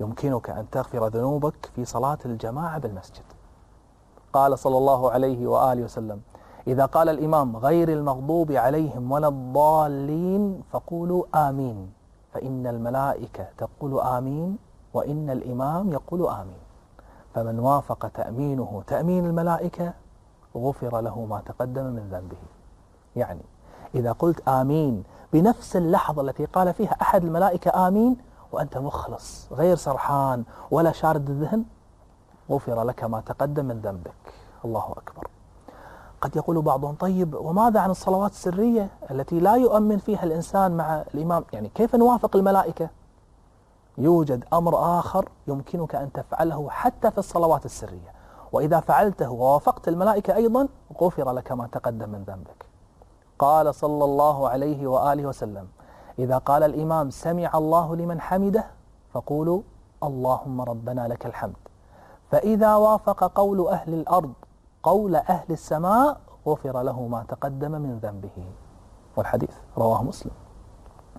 يمكنك أن تغفر ذنوبك في صلاة الجماعة بالمسجد. قال صلى الله عليه وآله وسلم إذا قال الإمام غير المغضوب عليهم ولا الضالين فقولوا آمين فإن الملائكة تقول آمين وإن الإمام يقول آمين. فمن وافق تأمينه تأمين الملائكة غفر له ما تقدم من ذنبه. يعني إذا قلت آمين بنفس اللحظة التي قال فيها أحد الملائكة آمين وأنت مخلص غير سرحان ولا شارد الذهن غفر لك ما تقدم من ذنبك. الله أكبر. قد يقول بعضهم طيب وماذا عن الصلوات السرية التي لا يؤمن فيها الإنسان مع الإمام؟ يعني كيف نوافق الملائكة؟ يوجد أمر آخر يمكنك أن تفعله حتى في الصلوات السرية. وإذا فعلته ووافقت الملائكة أيضا غفر لك ما تقدم من ذنبك. قال صلى الله عليه وآله وسلم إذا قال الإمام سمع الله لمن حمده فقولوا اللهم ربنا لك الحمد. فإذا وافق قول أهل الأرض قول أهل السماء غفر له ما تقدم من ذنبه. والحديث رواه مسلم.